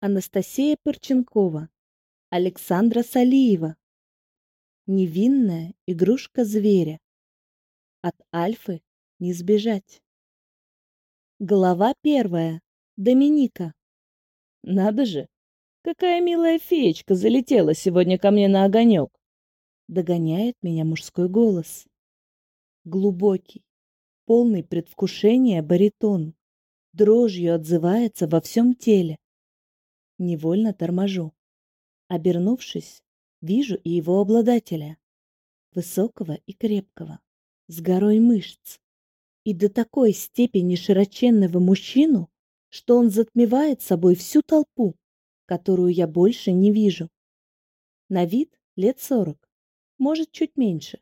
Анастасия Перченкова, Александра Салиева. Невинная игрушка зверя. От Альфы не сбежать. Глава первая. Доминика. Надо же, какая милая феечка залетела сегодня ко мне на огонек. Догоняет меня мужской голос. Глубокий, полный предвкушения баритон. Дрожью отзывается во всем теле. Невольно торможу. Обернувшись, вижу и его обладателя. Высокого и крепкого, с горой мышц. И до такой степени широченного мужчину, что он затмевает собой всю толпу, которую я больше не вижу. На вид лет сорок, может, чуть меньше.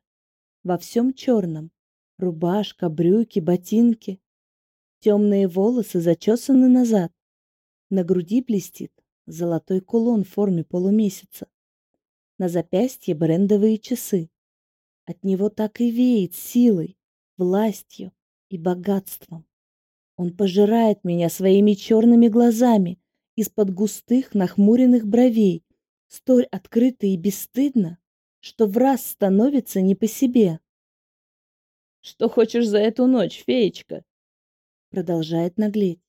Во всем черном. Рубашка, брюки, ботинки. Темные волосы зачесаны назад. На груди блестит золотой кулон в форме полумесяца. На запястье брендовые часы. От него так и веет силой, властью и богатством. Он пожирает меня своими черными глазами из-под густых нахмуренных бровей, столь открыто и бесстыдно, что в раз становится не по себе. «Что хочешь за эту ночь, феечка?» Продолжает наглеть.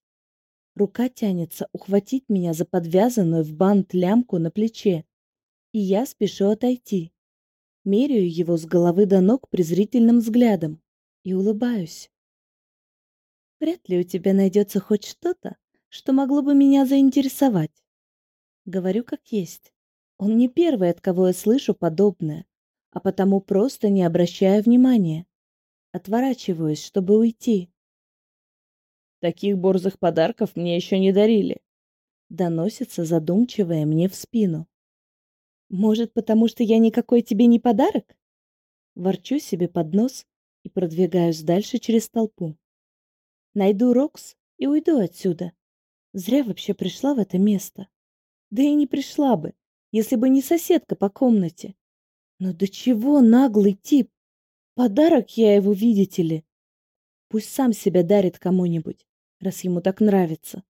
Рука тянется ухватить меня за подвязанную в бант лямку на плече. И я спешу отойти. Меряю его с головы до ног презрительным взглядом и улыбаюсь. «Вряд ли у тебя найдется хоть что-то, что могло бы меня заинтересовать». Говорю как есть. Он не первый, от кого я слышу подобное, а потому просто не обращаю внимания. Отворачиваюсь, чтобы уйти таких борзых подарков мне еще не дарили. Доносится задумчивая мне в спину. Может, потому что я никакой тебе не подарок? Ворчу себе под нос и продвигаюсь дальше через толпу. Найду Рокс и уйду отсюда. Зря вообще пришла в это место. Да и не пришла бы, если бы не соседка по комнате. Но до чего наглый тип? Подарок я его, видите ли. Пусть сам себя дарит кому-нибудь. раз ему так нравится.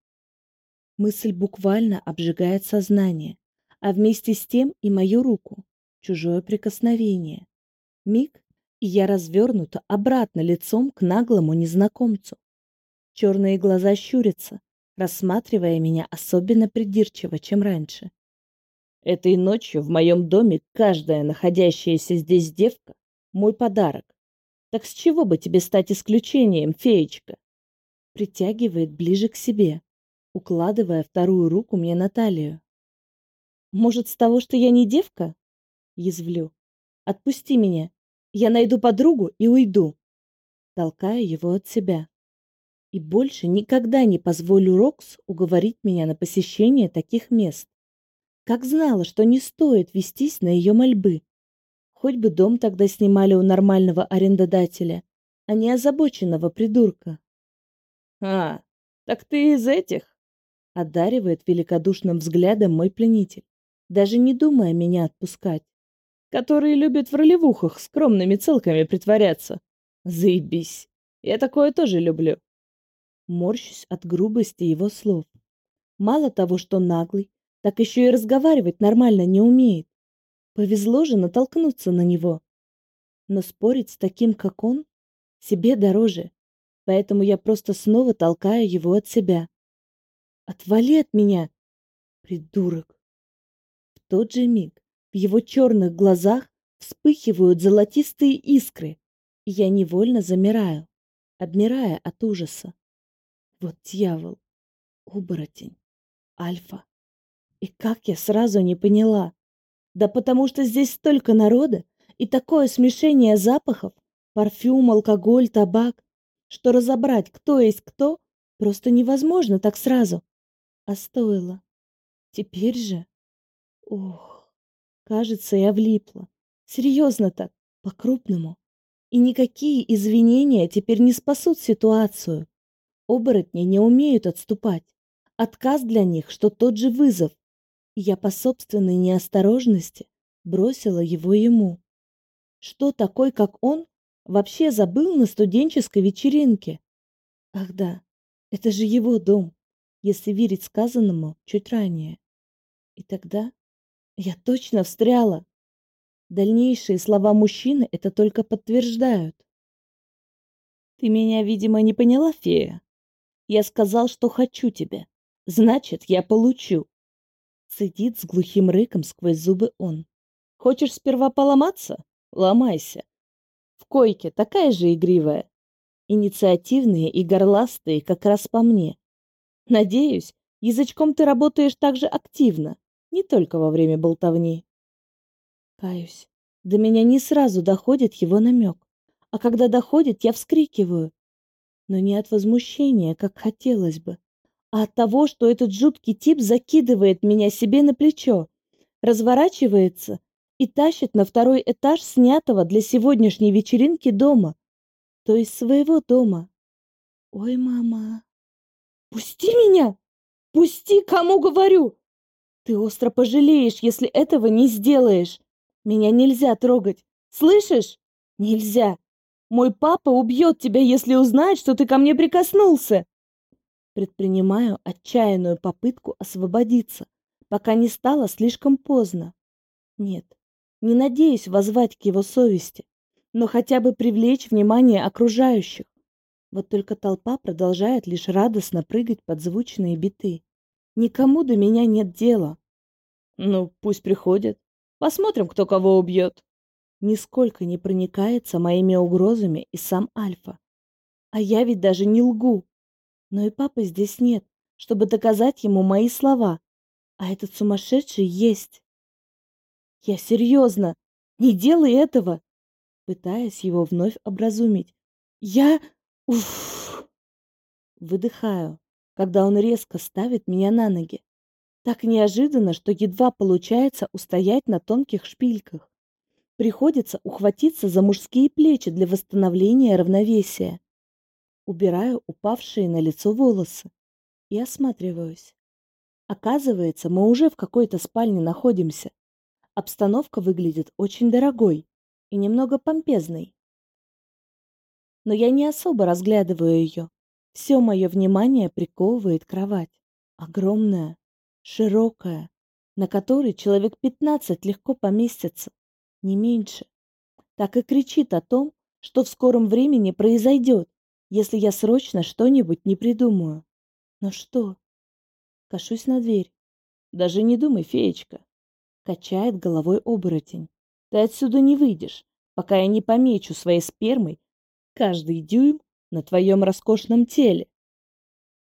Мысль буквально обжигает сознание, а вместе с тем и мою руку. Чужое прикосновение. Миг, и я развернута обратно лицом к наглому незнакомцу. Черные глаза щурятся, рассматривая меня особенно придирчиво, чем раньше. Этой ночью в моем доме каждая находящаяся здесь девка — мой подарок. Так с чего бы тебе стать исключением, феечка? притягивает ближе к себе, укладывая вторую руку мне на талию. «Может, с того, что я не девка?» Язвлю. «Отпусти меня. Я найду подругу и уйду». Толкаю его от себя. И больше никогда не позволю Рокс уговорить меня на посещение таких мест. Как знала, что не стоит вестись на ее мольбы. Хоть бы дом тогда снимали у нормального арендодателя, а не озабоченного придурка. «А, так ты из этих?» Одаривает великодушным взглядом мой пленитель, даже не думая меня отпускать. «Которые любят в ролевухах скромными целками притворяться. Заебись, я такое тоже люблю». Морщусь от грубости его слов. Мало того, что наглый, так еще и разговаривать нормально не умеет. Повезло же натолкнуться на него. Но спорить с таким, как он, себе дороже поэтому я просто снова толкаю его от себя. «Отвали от меня, придурок!» В тот же миг в его черных глазах вспыхивают золотистые искры, и я невольно замираю, обмирая от ужаса. Вот дьявол, оборотень, альфа. И как я сразу не поняла? Да потому что здесь столько народа и такое смешение запахов, парфюм, алкоголь, табак что разобрать, кто есть кто, просто невозможно так сразу. А стоило. Теперь же... Ох, кажется, я влипла. Серьезно так, по-крупному. И никакие извинения теперь не спасут ситуацию. Оборотни не умеют отступать. Отказ для них, что тот же вызов. я по собственной неосторожности бросила его ему. Что такой, как он, вообще забыл на студенческой вечеринке. Ах да, это же его дом, если верить сказанному чуть ранее. И тогда я точно встряла. Дальнейшие слова мужчины это только подтверждают. Ты меня, видимо, не поняла, фея. Я сказал, что хочу тебя. Значит, я получу. Цедит с глухим рыком сквозь зубы он. Хочешь сперва поломаться? Ломайся койке такая же игривая. Инициативные и горластые как раз по мне. Надеюсь, язычком ты работаешь так же активно, не только во время болтовни. Каюсь. До меня не сразу доходит его намек. А когда доходит, я вскрикиваю. Но не от возмущения, как хотелось бы, а от того, что этот жуткий тип закидывает меня себе на плечо, разворачивается и тащит на второй этаж снятого для сегодняшней вечеринки дома, то есть своего дома. Ой, мама. Пусти меня! Пусти, кому говорю! Ты остро пожалеешь, если этого не сделаешь. Меня нельзя трогать. Слышишь? Нельзя. Мой папа убьет тебя, если узнает, что ты ко мне прикоснулся. Предпринимаю отчаянную попытку освободиться, пока не стало слишком поздно. Нет, не надеюсь возвать к его совести, но хотя бы привлечь внимание окружающих. Вот только толпа продолжает лишь радостно прыгать под звучные биты. Никому до меня нет дела. Ну, пусть приходят. Посмотрим, кто кого убьет. Нисколько не проникается моими угрозами и сам Альфа. А я ведь даже не лгу. Но и папы здесь нет, чтобы доказать ему мои слова. А этот сумасшедший есть. Я серьезно. Не делай этого. Пытаясь его вновь образумить. Я... Уф! Выдыхаю, когда он резко ставит меня на ноги. Так неожиданно, что едва получается устоять на тонких шпильках. Приходится ухватиться за мужские плечи для восстановления равновесия. Убираю упавшие на лицо волосы и осматриваюсь. Оказывается, мы уже в какой-то спальне находимся обстановка выглядит очень дорогой и немного помпезной. Но я не особо разглядываю ее. Все мое внимание приковывает кровать. Огромная, широкая, на которой человек 15 легко поместится, не меньше. Так и кричит о том, что в скором времени произойдет, если я срочно что-нибудь не придумаю. Но что? Кашусь на дверь. Даже не думай, феечка. Качает головой оборотень. Ты отсюда не выйдешь, пока я не помечу своей спермой каждый дюйм на твоем роскошном теле.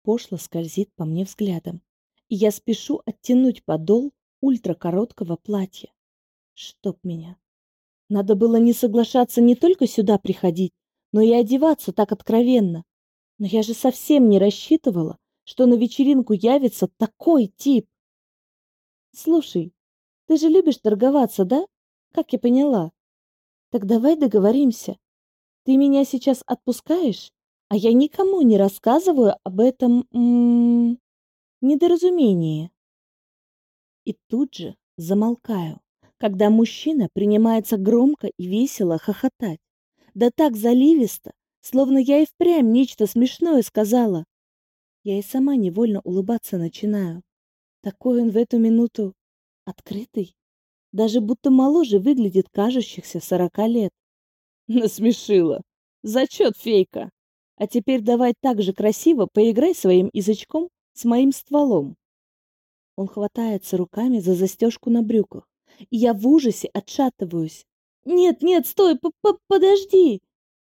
Пошло скользит по мне взглядом, и я спешу оттянуть подол ультракороткого платья. Чтоб меня. Надо было не соглашаться не только сюда приходить, но и одеваться так откровенно. Но я же совсем не рассчитывала, что на вечеринку явится такой тип. Слушай, Ты же любишь торговаться, да? Как я поняла. Так давай договоримся. Ты меня сейчас отпускаешь, а я никому не рассказываю об этом м недоразумении. И тут же замолкаю, когда мужчина принимается громко и весело хохотать. Да так заливисто, словно я и впрямь нечто смешное сказала. Я и сама невольно улыбаться начинаю. Такой он в эту минуту Открытый? Даже будто моложе выглядит кажущихся сорока лет. Насмешила. Зачет, фейка. А теперь давай так же красиво поиграй своим язычком с моим стволом. Он хватается руками за застежку на брюках. И я в ужасе отшатываюсь. «Нет, нет, стой, п -п подожди!»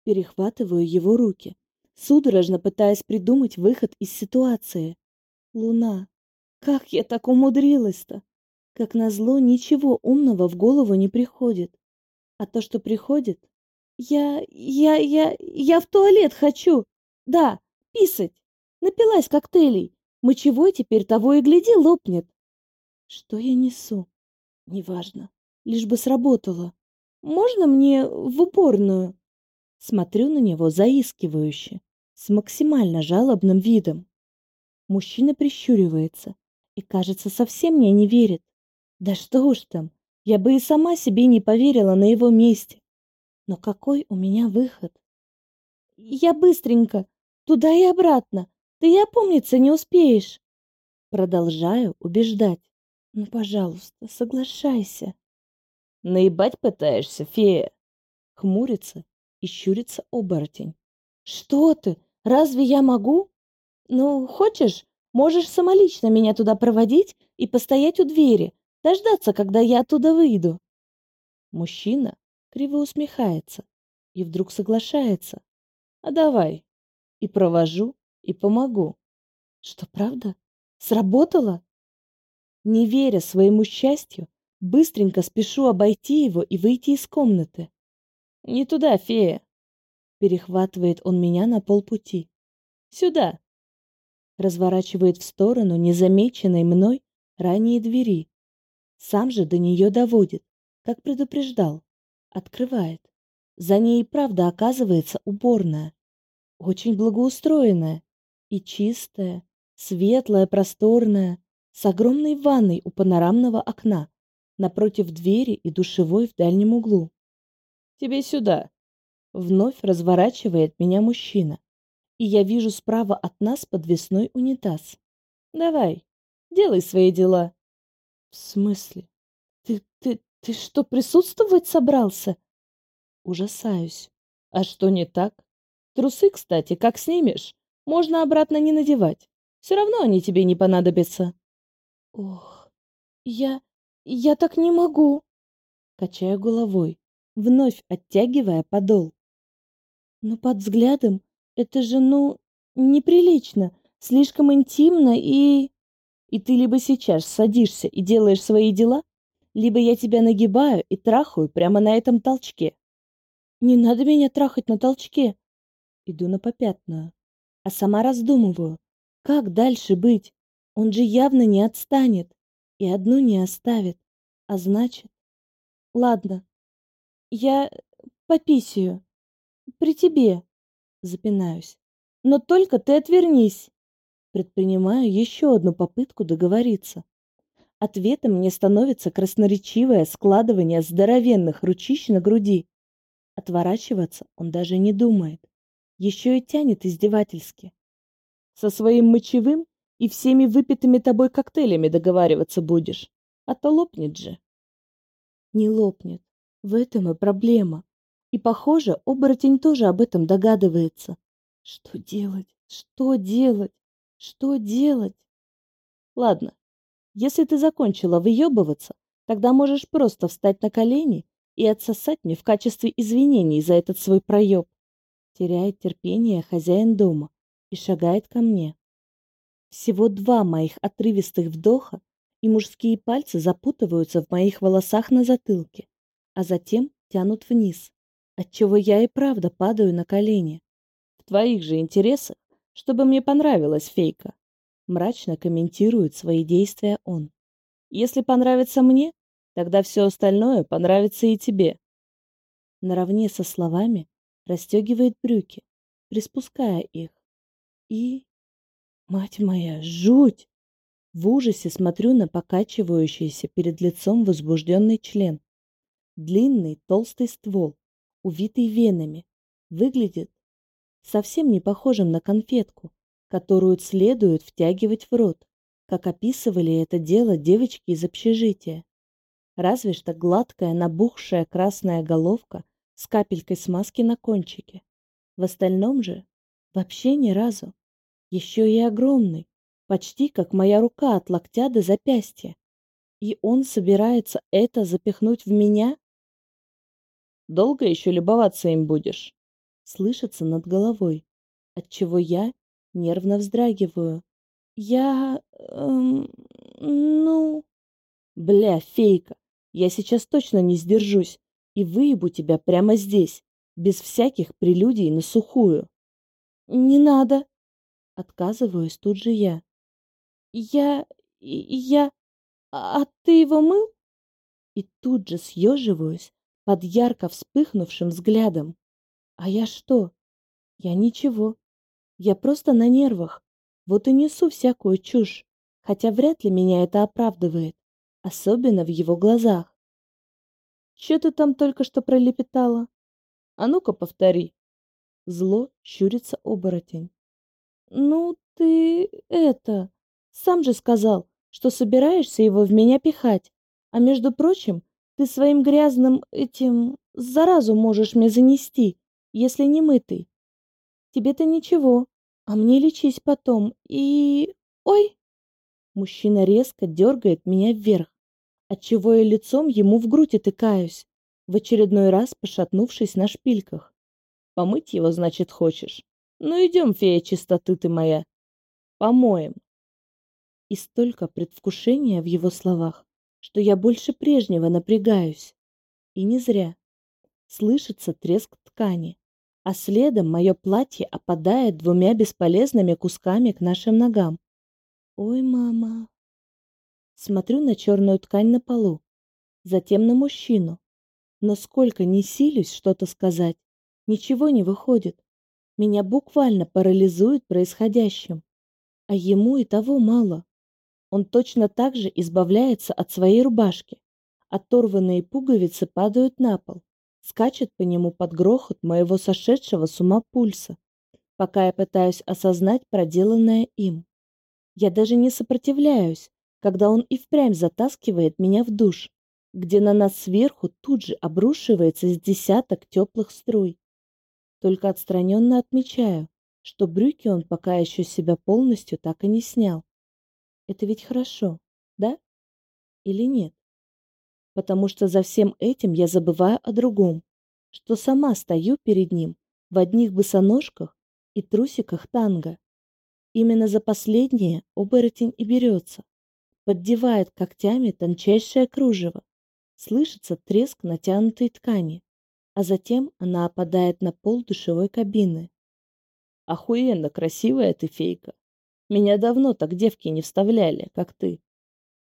Перехватываю его руки, судорожно пытаясь придумать выход из ситуации. «Луна, как я так умудрилась-то? Как назло, ничего умного в голову не приходит. А то, что приходит... Я... я... я... я в туалет хочу! Да, писать! Напилась коктейлей. Мочевой теперь того и гляди лопнет. Что я несу? Неважно. Лишь бы сработало. Можно мне в уборную? Смотрю на него заискивающе, с максимально жалобным видом. Мужчина прищуривается и, кажется, совсем мне не верит. Да что уж там, я бы и сама себе не поверила на его месте. Но какой у меня выход? Я быстренько, туда и обратно, ты и опомниться не успеешь. Продолжаю убеждать. Ну, пожалуйста, соглашайся. Наебать пытаешься, фея? Хмурится и щурится оборотень. Что ты? Разве я могу? Ну, хочешь, можешь самолично меня туда проводить и постоять у двери, дождаться, когда я оттуда выйду. Мужчина криво усмехается и вдруг соглашается. А давай. И провожу, и помогу. Что, правда? Сработало? Не веря своему счастью, быстренько спешу обойти его и выйти из комнаты. «Не туда, фея!» Перехватывает он меня на полпути. «Сюда!» Разворачивает в сторону незамеченной мной ранее двери Сам же до нее доводит, как предупреждал. Открывает. За ней и правда оказывается уборная. Очень благоустроенная и чистая, светлая, просторная, с огромной ванной у панорамного окна, напротив двери и душевой в дальнем углу. «Тебе сюда!» Вновь разворачивает меня мужчина, и я вижу справа от нас подвесной унитаз. «Давай, делай свои дела!» «В смысле? Ты, ты, ты что, присутствовать собрался?» Ужасаюсь. «А что не так? Трусы, кстати, как снимешь, можно обратно не надевать. Все равно они тебе не понадобятся». «Ох, я... я так не могу!» Качаю головой, вновь оттягивая подол. «Но под взглядом это же, ну, неприлично, слишком интимно и...» «И ты либо сейчас садишься и делаешь свои дела, либо я тебя нагибаю и трахаю прямо на этом толчке». «Не надо меня трахать на толчке!» Иду на попятную, а сама раздумываю, как дальше быть? Он же явно не отстанет и одну не оставит. А значит... Ладно, я пописью. При тебе. Запинаюсь. Но только ты отвернись. предпринимаю еще одну попытку договориться. Ответом мне становится красноречивое складывание здоровенных ручищ на груди. Отворачиваться он даже не думает. Еще и тянет издевательски. Со своим мочевым и всеми выпитыми тобой коктейлями договариваться будешь. А то лопнет же. Не лопнет. В этом и проблема. И, похоже, оборотень тоже об этом догадывается. Что делать? Что делать? Что делать? Ладно. Если ты закончила выебываться, тогда можешь просто встать на колени и отсосать мне в качестве извинений за этот свой проеб. Теряет терпение хозяин дома и шагает ко мне. Всего два моих отрывистых вдоха, и мужские пальцы запутываются в моих волосах на затылке, а затем тянут вниз, отчего я и правда падаю на колени. В твоих же интересах чтобы мне понравилась фейка. Мрачно комментирует свои действия он. Если понравится мне, тогда все остальное понравится и тебе. Наравне со словами расстегивает брюки, приспуская их. И... Мать моя, жуть! В ужасе смотрю на покачивающийся перед лицом возбужденный член. Длинный толстый ствол, увитый венами, выглядит совсем не похожим на конфетку, которую следует втягивать в рот, как описывали это дело девочки из общежития. Разве что гладкая, набухшая красная головка с капелькой смазки на кончике. В остальном же вообще ни разу. Еще и огромный, почти как моя рука от локтя до запястья. И он собирается это запихнуть в меня? Долго еще любоваться им будешь? слышится над головой, отчего я нервно вздрагиваю. Я... Эм, ну... Бля, фейка, я сейчас точно не сдержусь и выебу тебя прямо здесь, без всяких прелюдий на сухую. Не надо. Отказываюсь тут же я. Я... я... А, а ты его мыл? И тут же съеживаюсь под ярко вспыхнувшим взглядом. А я что? Я ничего. Я просто на нервах. Вот и несу всякую чушь, хотя вряд ли меня это оправдывает, особенно в его глазах. Че ты там только что пролепетала? А ну-ка повтори. Зло щурится оборотень. Ну ты это... Сам же сказал, что собираешься его в меня пихать. А между прочим, ты своим грязным этим заразу можешь мне занести если не мытый. Тебе-то ничего, а мне лечись потом. И... Ой! Мужчина резко дергает меня вверх, отчего я лицом ему в грудь отыкаюсь. в очередной раз пошатнувшись на шпильках. Помыть его, значит, хочешь? Ну идем, фея чистоты ты моя. Помоем. И столько предвкушения в его словах, что я больше прежнего напрягаюсь. И не зря. Слышится треск ткани а следом мое платье опадает двумя бесполезными кусками к нашим ногам. «Ой, мама!» Смотрю на черную ткань на полу, затем на мужчину. Но сколько не силюсь что-то сказать, ничего не выходит. Меня буквально парализует происходящим. А ему и того мало. Он точно так же избавляется от своей рубашки. Оторванные пуговицы падают на пол скачет по нему под грохот моего сошедшего с ума пульса, пока я пытаюсь осознать проделанное им. Я даже не сопротивляюсь, когда он и впрямь затаскивает меня в душ, где на нас сверху тут же обрушивается с десяток теплых струй. Только отстраненно отмечаю, что брюки он пока еще себя полностью так и не снял. Это ведь хорошо, да? Или нет? потому что за всем этим я забываю о другом, что сама стою перед ним в одних босоножках и трусиках танго. Именно за последнее оборотень и берется. Поддевает когтями тончайшее кружево. Слышится треск натянутой ткани. А затем она опадает на пол душевой кабины. «Охуенно красивая ты, фейка! Меня давно так девки не вставляли, как ты!»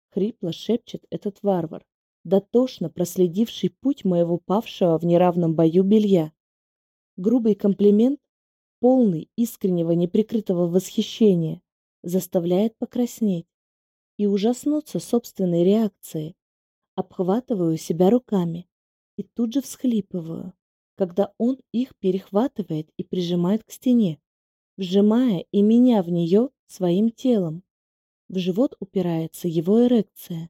Хрипло шепчет этот варвар, дотошно проследивший путь моего павшего в неравном бою белья. Грубый комплимент, полный искреннего неприкрытого восхищения, заставляет покраснеть и ужаснуться собственной реакции. Обхватываю себя руками и тут же всхлипываю, когда он их перехватывает и прижимает к стене, вжимая и меня в нее своим телом. В живот упирается его эрекция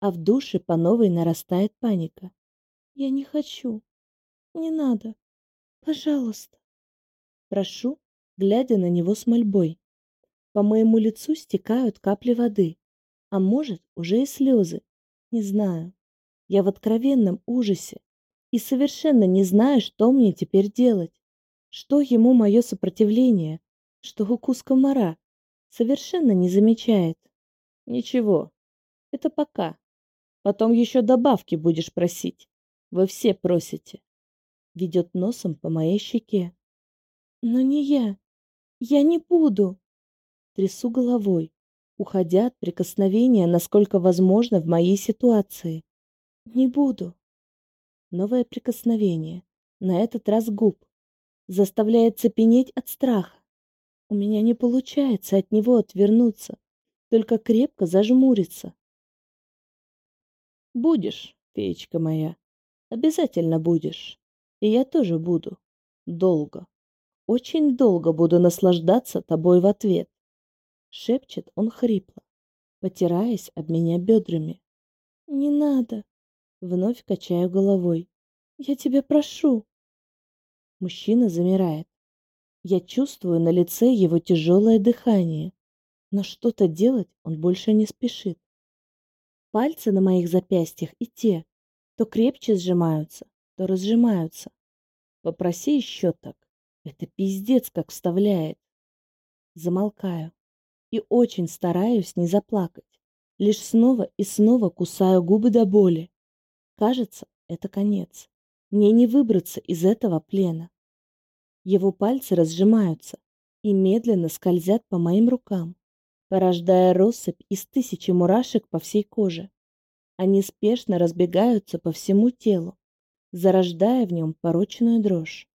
а в душе по новой нарастает паника. Я не хочу. Не надо. Пожалуйста. Прошу, глядя на него с мольбой. По моему лицу стекают капли воды, а может, уже и слезы. Не знаю. Я в откровенном ужасе и совершенно не знаю, что мне теперь делать. Что ему мое сопротивление, что укус комара совершенно не замечает. Ничего, это пока. Потом еще добавки будешь просить. Вы все просите. Ведет носом по моей щеке. Но не я. Я не буду. Трясу головой, уходя от прикосновения, насколько возможно в моей ситуации. Не буду. Новое прикосновение, на этот раз губ, заставляет цепенеть от страха. У меня не получается от него отвернуться, только крепко зажмуриться. Будешь, феечка моя. Обязательно будешь. И я тоже буду. Долго. Очень долго буду наслаждаться тобой в ответ. Шепчет он хрипло, потираясь об меня бедрами. Не надо. Вновь качаю головой. Я тебя прошу. Мужчина замирает. Я чувствую на лице его тяжелое дыхание. Но что-то делать он больше не спешит. Пальцы на моих запястьях и те, то крепче сжимаются, то разжимаются. Попроси еще так. Это пиздец как вставляет. Замолкаю. И очень стараюсь не заплакать. Лишь снова и снова кусаю губы до боли. Кажется, это конец. Мне не выбраться из этого плена. Его пальцы разжимаются и медленно скользят по моим рукам порождая россыпь из тысячи мурашек по всей коже. Они спешно разбегаются по всему телу, зарождая в нем порочную дрожь.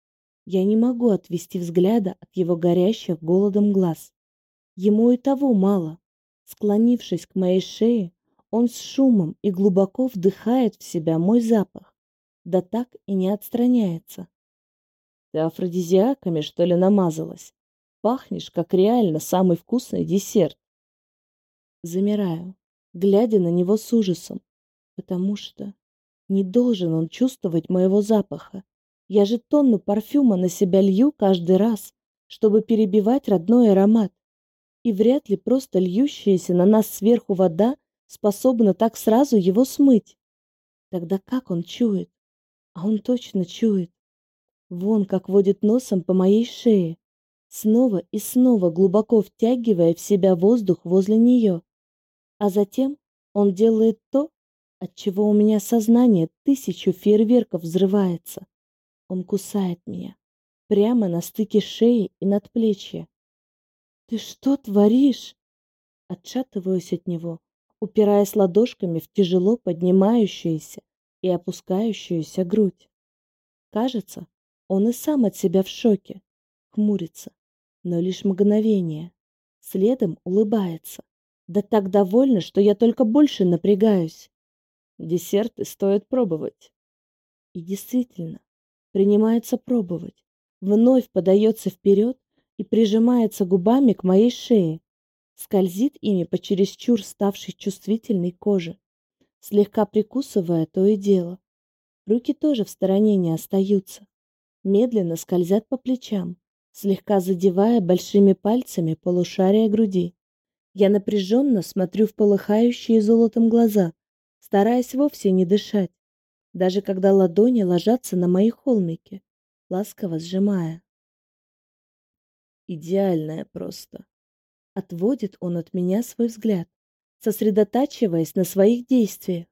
Я не могу отвести взгляда от его горящих голодом глаз. Ему и того мало. Склонившись к моей шее, он с шумом и глубоко вдыхает в себя мой запах, да так и не отстраняется. Ты афродизиаками, что ли, намазалась? Пахнешь, как реально самый вкусный десерт замираю, глядя на него с ужасом, потому что не должен он чувствовать моего запаха. Я же тонну парфюма на себя лью каждый раз, чтобы перебивать родной аромат. И вряд ли просто льющаяся на нас сверху вода способна так сразу его смыть. Тогда как он чует? А он точно чует. Вон как водит носом по моей шее, снова и снова глубоко втягивая в себя воздух возле нее а затем он делает то, от чего у меня сознание тысячу фейерверков взрывается. Он кусает меня. Прямо на стыке шеи и надплечья. «Ты что творишь?» Отшатываюсь от него, упираясь ладошками в тяжело поднимающуюся и опускающуюся грудь. Кажется, он и сам от себя в шоке. Хмурится, но лишь мгновение. Следом улыбается. Да так довольна, что я только больше напрягаюсь. Десерты стоит пробовать. И действительно, принимается пробовать. Вновь подается вперед и прижимается губами к моей шее. Скользит ими по чересчур ставшей чувствительной коже. Слегка прикусывая то и дело. Руки тоже в стороне не остаются. Медленно скользят по плечам, слегка задевая большими пальцами полушария груди. Я напряженно смотрю в полыхающие золотом глаза, стараясь вовсе не дышать, даже когда ладони ложатся на мои холмики, ласково сжимая. Идеальное просто. Отводит он от меня свой взгляд, сосредотачиваясь на своих действиях.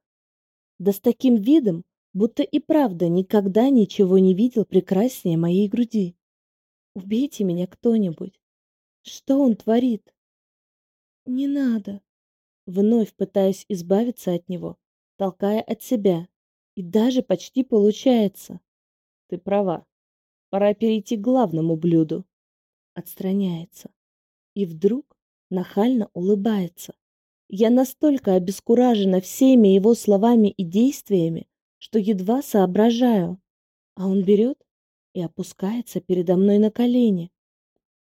Да с таким видом, будто и правда никогда ничего не видел прекраснее моей груди. Убейте меня кто-нибудь. Что он творит? Не надо. Вновь пытаясь избавиться от него, толкая от себя. И даже почти получается. Ты права. Пора перейти к главному блюду. Отстраняется. И вдруг нахально улыбается. Я настолько обескуражена всеми его словами и действиями, что едва соображаю. А он берет и опускается передо мной на колени.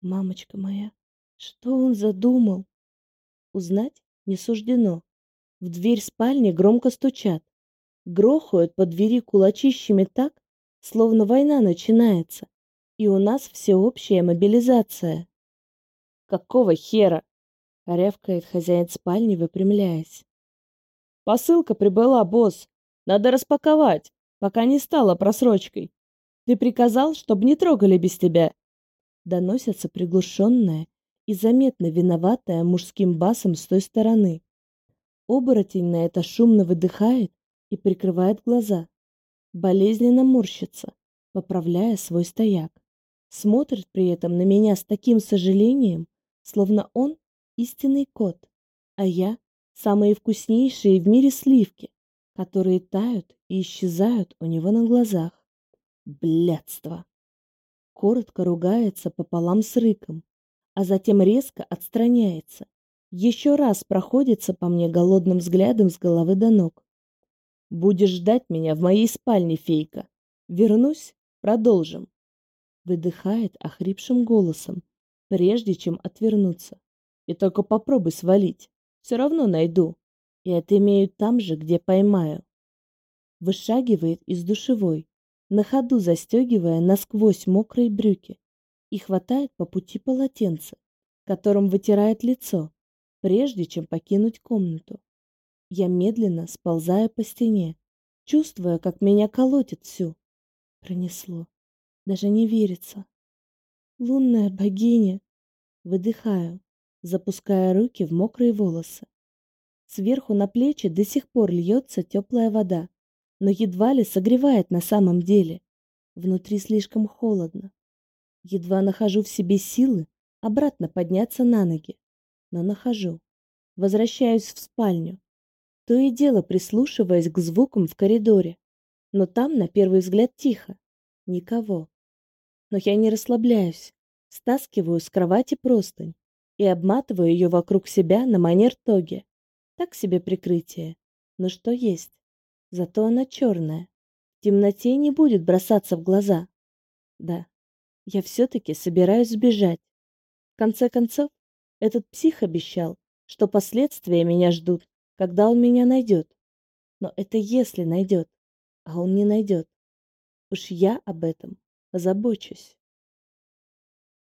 Мамочка моя, что он задумал? Узнать не суждено. В дверь спальни громко стучат. Грохают по двери кулачищами так, словно война начинается. И у нас всеобщая мобилизация. «Какого хера?» — рявкает хозяин спальни, выпрямляясь. «Посылка прибыла, босс. Надо распаковать, пока не стала просрочкой. Ты приказал, чтобы не трогали без тебя». Доносятся приглушенные и заметно виноватая мужским басом с той стороны. Оборотень на это шумно выдыхает и прикрывает глаза. Болезненно морщится, поправляя свой стояк. Смотрит при этом на меня с таким сожалением, словно он истинный кот, а я самые вкуснейшие в мире сливки, которые тают и исчезают у него на глазах. Блядство! Коротко ругается пополам с рыком, а затем резко отстраняется. Еще раз проходится по мне голодным взглядом с головы до ног. «Будешь ждать меня в моей спальне, фейка. Вернусь, продолжим». Выдыхает охрипшим голосом, прежде чем отвернуться. «И только попробуй свалить. Все равно найду. И это имею там же, где поймаю». Вышагивает из душевой, на ходу застегивая насквозь мокрые брюки. И хватает по пути полотенце, которым вытирает лицо, прежде чем покинуть комнату. Я медленно сползаю по стене, чувствуя, как меня колотит всю. Пронесло. Даже не верится. Лунная богиня. Выдыхаю, запуская руки в мокрые волосы. Сверху на плечи до сих пор льется теплая вода, но едва ли согревает на самом деле. Внутри слишком холодно едва нахожу в себе силы обратно подняться на ноги, но нахожу. Возвращаюсь в спальню, то и дело прислушиваясь к звукам в коридоре, но там на первый взгляд тихо, никого. Но я не расслабляюсь, стаскиваю с кровати простынь и обматываю ее вокруг себя на манер тоги. Так себе прикрытие, но что есть. Зато она черная. В темноте не будет бросаться в глаза. Да, я все-таки собираюсь сбежать. В конце концов, этот псих обещал, что последствия меня ждут, когда он меня найдет. Но это если найдет, а он не найдет. Уж я об этом позабочусь.